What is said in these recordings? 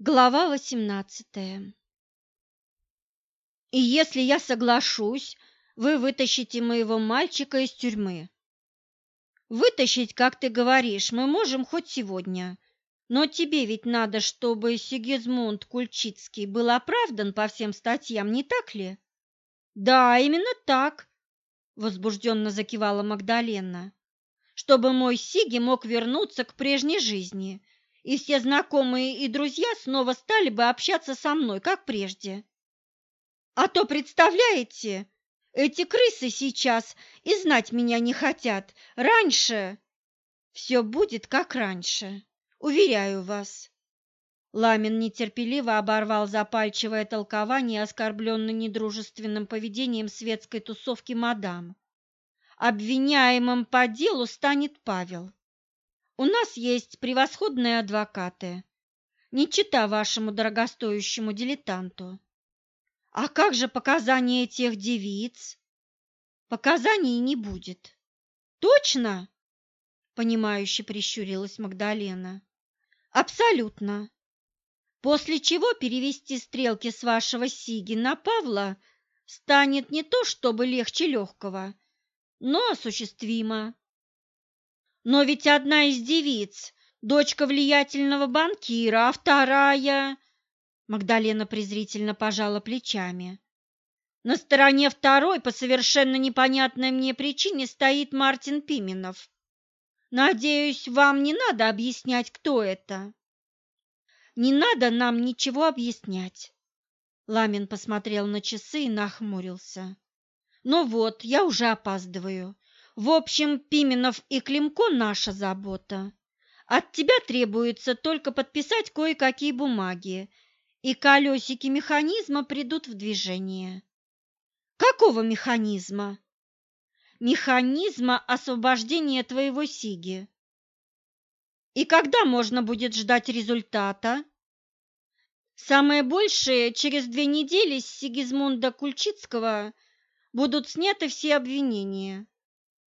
Глава восемнадцатая И если я соглашусь, вы вытащите моего мальчика из тюрьмы. Вытащить, как ты говоришь, мы можем хоть сегодня, но тебе ведь надо, чтобы Сигизмунд Кульчицкий был оправдан по всем статьям, не так ли? Да, именно так, возбужденно закивала Магдалена. Чтобы мой Сиги мог вернуться к прежней жизни – и все знакомые и друзья снова стали бы общаться со мной, как прежде. А то, представляете, эти крысы сейчас и знать меня не хотят. Раньше все будет как раньше, уверяю вас. Ламин нетерпеливо оборвал запальчивое толкование, оскорбленное недружественным поведением светской тусовки мадам. Обвиняемым по делу станет Павел. У нас есть превосходные адвокаты, не чита вашему дорогостоящему дилетанту. А как же показания этих девиц? Показаний не будет. Точно? Понимающе прищурилась Магдалена. Абсолютно. После чего перевести стрелки с вашего Сиги на Павла станет не то чтобы легче легкого, но осуществимо. Но ведь одна из девиц – дочка влиятельного банкира, а вторая… Магдалена презрительно пожала плечами. На стороне второй по совершенно непонятной мне причине стоит Мартин Пименов. Надеюсь, вам не надо объяснять, кто это. Не надо нам ничего объяснять. Ламин посмотрел на часы и нахмурился. Ну вот, я уже опаздываю. В общем, Пименов и Климко – наша забота. От тебя требуется только подписать кое-какие бумаги, и колесики механизма придут в движение. Какого механизма? Механизма освобождения твоего Сиги. И когда можно будет ждать результата? Самое большее, через две недели с Сигизмунда Кульчицкого будут сняты все обвинения.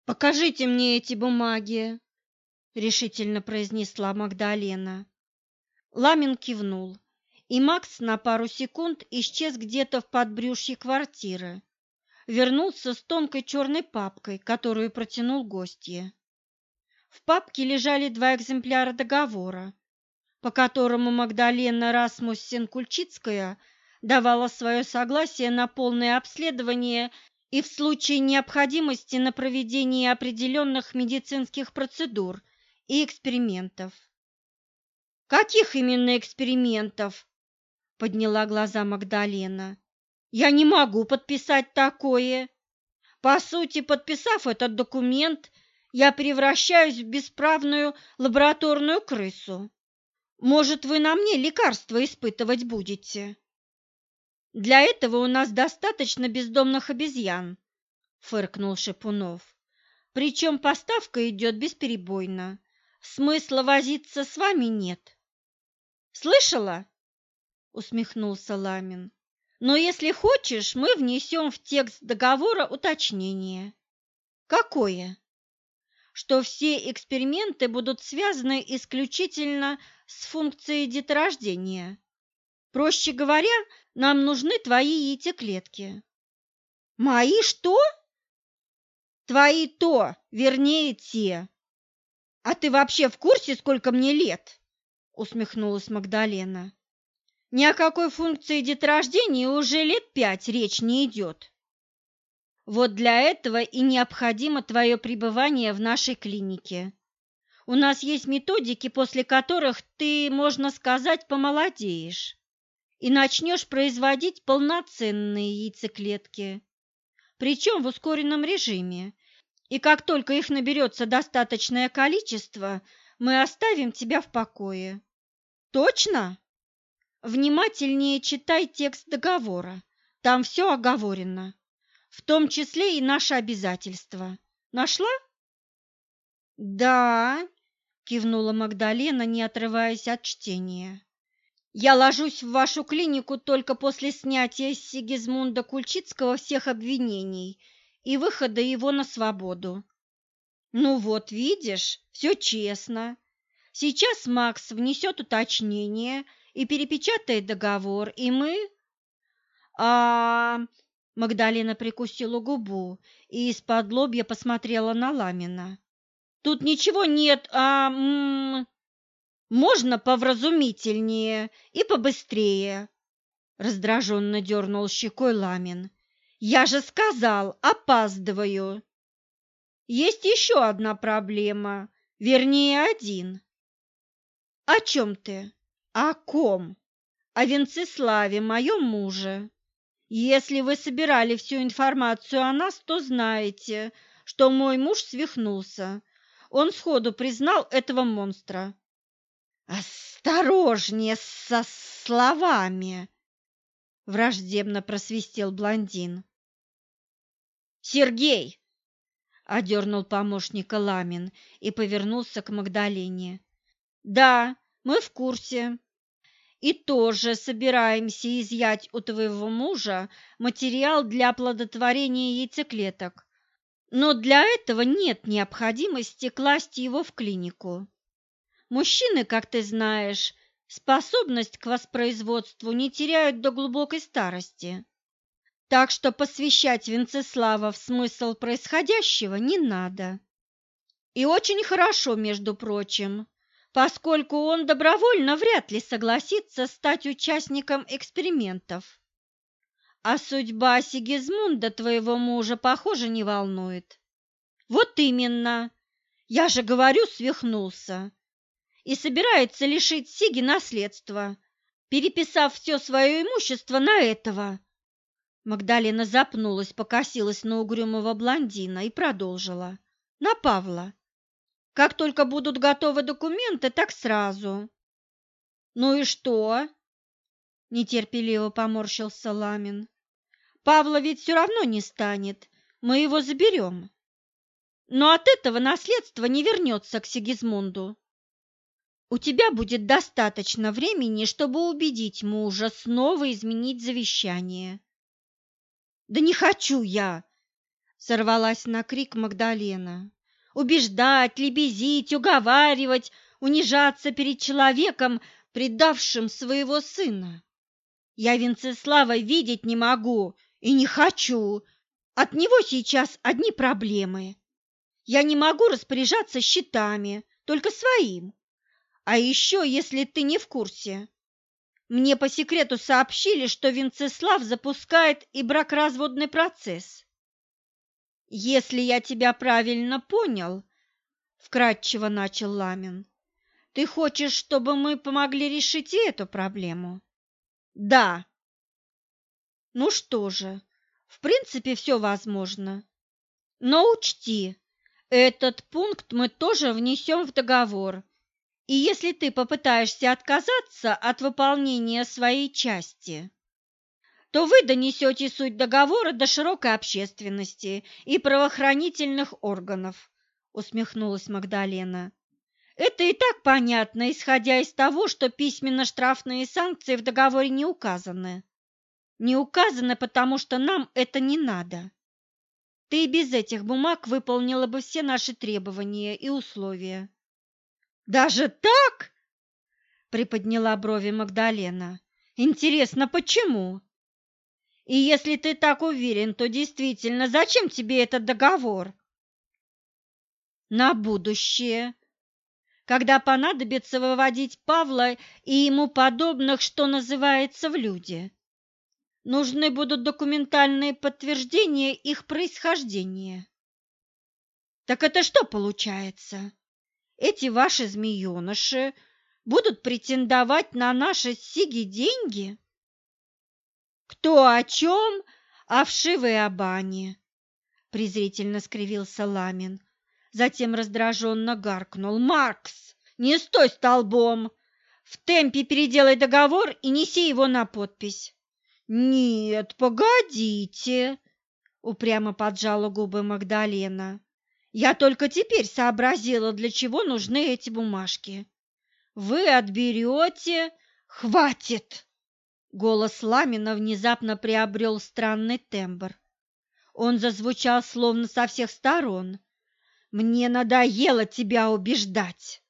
«Покажите мне эти бумаги!» — решительно произнесла Магдалена. Ламин кивнул, и Макс на пару секунд исчез где-то в подбрюшье квартиры. Вернулся с тонкой черной папкой, которую протянул гостье. В папке лежали два экземпляра договора, по которому Магдалена Расмуссен-Кульчицкая давала свое согласие на полное обследование и в случае необходимости на проведение определенных медицинских процедур и экспериментов. «Каких именно экспериментов?» – подняла глаза Магдалена. «Я не могу подписать такое. По сути, подписав этот документ, я превращаюсь в бесправную лабораторную крысу. Может, вы на мне лекарства испытывать будете?» Для этого у нас достаточно бездомных обезьян, фыркнул Шипунов. Причем поставка идет бесперебойно. Смысла возиться с вами нет. Слышала? усмехнулся Ламин. Но если хочешь, мы внесем в текст договора уточнение. Какое? Что все эксперименты будут связаны исключительно с функцией деторождения. Проще говоря, нам нужны твои яйцеклетки. Мои что? Твои то, вернее, те. А ты вообще в курсе, сколько мне лет? Усмехнулась Магдалена. Ни о какой функции деторождения уже лет пять речь не идет. Вот для этого и необходимо твое пребывание в нашей клинике. У нас есть методики, после которых ты, можно сказать, помолодеешь и начнешь производить полноценные яйцеклетки, причем в ускоренном режиме. И как только их наберется достаточное количество, мы оставим тебя в покое. Точно? Внимательнее читай текст договора. Там все оговорено, в том числе и наши обязательства. Нашла? Да, кивнула Магдалена, не отрываясь от чтения. Я ложусь в вашу клинику только после снятия с Сигизмунда Кульчицкого всех обвинений и выхода его на свободу. Ну вот, видишь, все честно. Сейчас Макс внесет уточнение и перепечатает договор, и мы... А, Магдалина прикусила губу и из-под лобья посмотрела на Ламина. Тут ничего нет, а м -м, можно повразумительнее и побыстрее. Раздраженно дернул щекой Ламин. Я же сказал, опаздываю. Есть еще одна проблема, вернее, один. О чем ты? О ком? О Венцеславе, моем муже. Если вы собирали всю информацию о нас, то знаете, что мой муж свихнулся. Он сходу признал этого монстра. «Осторожнее со словами!» – враждебно просвистел блондин. «Сергей!» – одернул помощника Ламин и повернулся к Магдалене. «Да, мы в курсе. И тоже собираемся изъять у твоего мужа материал для оплодотворения яйцеклеток. Но для этого нет необходимости класть его в клинику. Мужчины, как ты знаешь, способность к воспроизводству не теряют до глубокой старости. Так что посвящать Венцеслава в смысл происходящего не надо. И очень хорошо, между прочим, поскольку он добровольно вряд ли согласится стать участником экспериментов. А судьба Сигизмунда, твоего мужа, похоже, не волнует. Вот именно. Я же говорю, свихнулся. И собирается лишить Сиги наследства, переписав все свое имущество на этого. Магдалина запнулась, покосилась на угрюмого блондина и продолжила. На Павла. Как только будут готовы документы, так сразу. Ну и что? Нетерпеливо поморщился Ламин. Павла ведь все равно не станет. Мы его заберем. Но от этого наследство не вернется к Сигизмунду. У тебя будет достаточно времени, чтобы убедить мужа снова изменить завещание. «Да не хочу я!» – сорвалась на крик Магдалена. «Убеждать, лебезить, уговаривать, унижаться перед человеком, предавшим своего сына. Я Венцеслава видеть не могу и не хочу. От него сейчас одни проблемы. Я не могу распоряжаться счетами, только своим. А еще, если ты не в курсе, мне по секрету сообщили, что Венцеслав запускает и бракоразводный процесс. Если я тебя правильно понял, вкратчиво начал Ламин. Ты хочешь, чтобы мы помогли решить и эту проблему? Да. Ну что же, в принципе, все возможно. Но учти, этот пункт мы тоже внесем в договор и если ты попытаешься отказаться от выполнения своей части, то вы донесете суть договора до широкой общественности и правоохранительных органов, усмехнулась Магдалена. Это и так понятно, исходя из того, что письменно-штрафные санкции в договоре не указаны. Не указаны, потому что нам это не надо. Ты и без этих бумаг выполнила бы все наши требования и условия. Даже так? Приподняла брови Магдалена. Интересно, почему? И если ты так уверен, то действительно, зачем тебе этот договор? На будущее. Когда понадобится выводить Павла и ему подобных, что называется, в люди. Нужны будут документальные подтверждения их происхождения. Так это что получается? Эти ваши змееныши будут претендовать на наши сиги деньги? Кто о чем, а вшивой о бане? презрительно скривился Ламин. Затем раздраженно гаркнул. «Маркс, не стой столбом! В темпе переделай договор и неси его на подпись!» «Нет, погодите!» — упрямо поджала губы Магдалена. Я только теперь сообразила, для чего нужны эти бумажки. Вы отберете... Хватит! Голос Ламина внезапно приобрел странный тембр. Он зазвучал словно со всех сторон. Мне надоело тебя убеждать.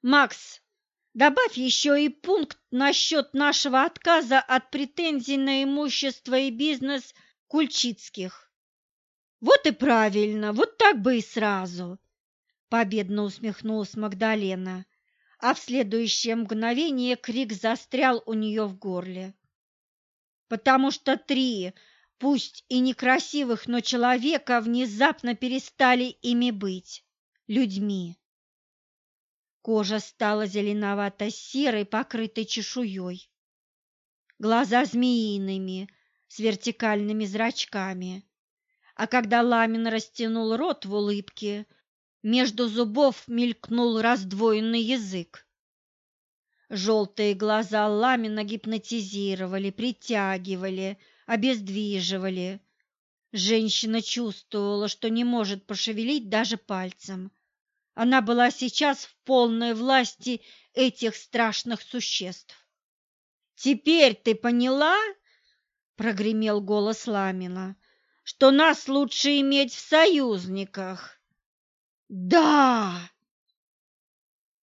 Макс, добавь еще и пункт насчет нашего отказа от претензий на имущество и бизнес Кульчицких. Вот и правильно, вот так бы и сразу. Победно усмехнулась Магдалена, а в следующее мгновение крик застрял у нее в горле. Потому что три, пусть и некрасивых, но человека внезапно перестали ими быть, людьми. Кожа стала зеленовато-серой, покрытой чешуей. Глаза змеиными, с вертикальными зрачками. А когда Ламин растянул рот в улыбке, между зубов мелькнул раздвоенный язык. Желтые глаза Ламина гипнотизировали, притягивали, обездвиживали. Женщина чувствовала, что не может пошевелить даже пальцем. Она была сейчас в полной власти этих страшных существ. «Теперь ты поняла?» — прогремел голос Ламина, — «что нас лучше иметь в союзниках». «Да!»